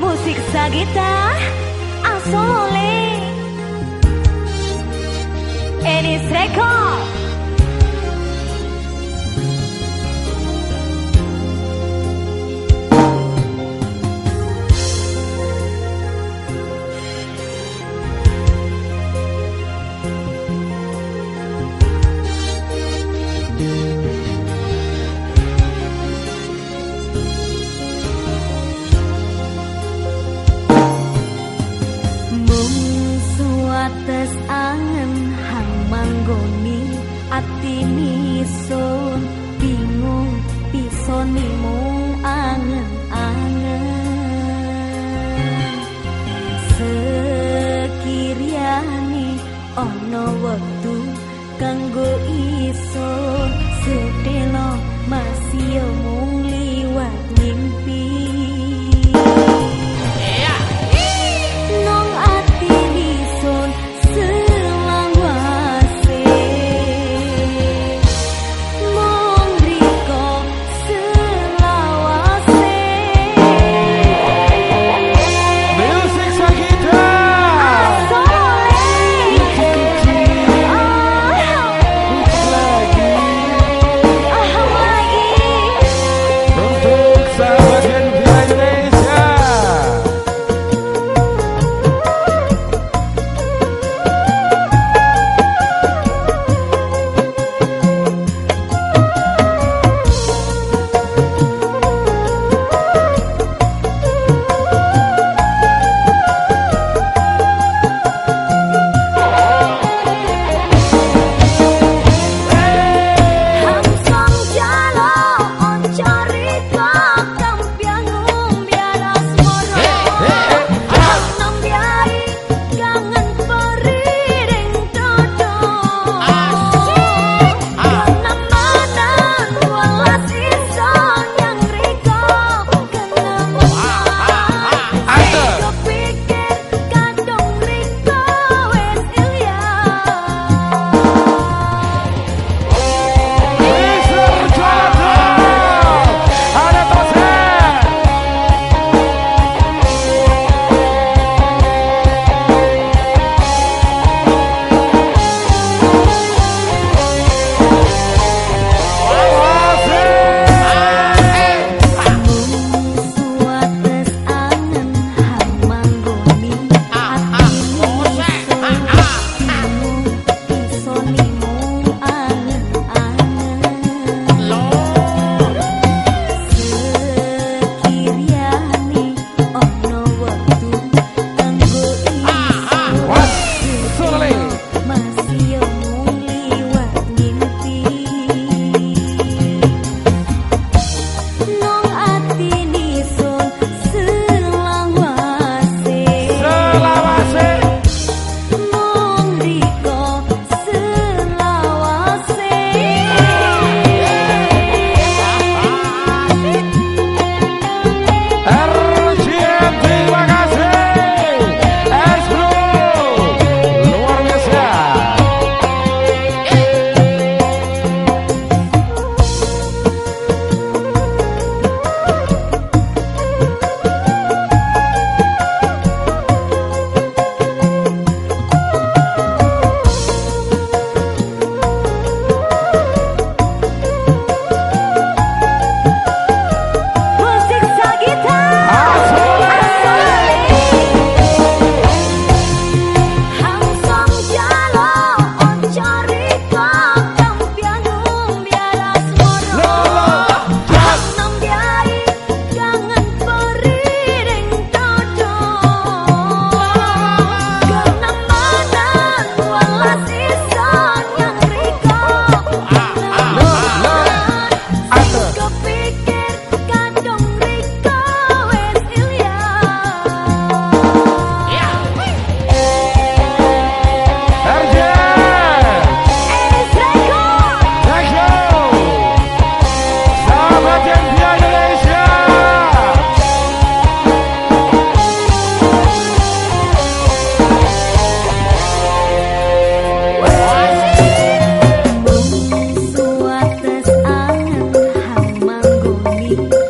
Musik Sagita Asole Enis Record manggoni ati sun bingung pisoni mung angen-angen. Sekiriani ono wektu kanggo You.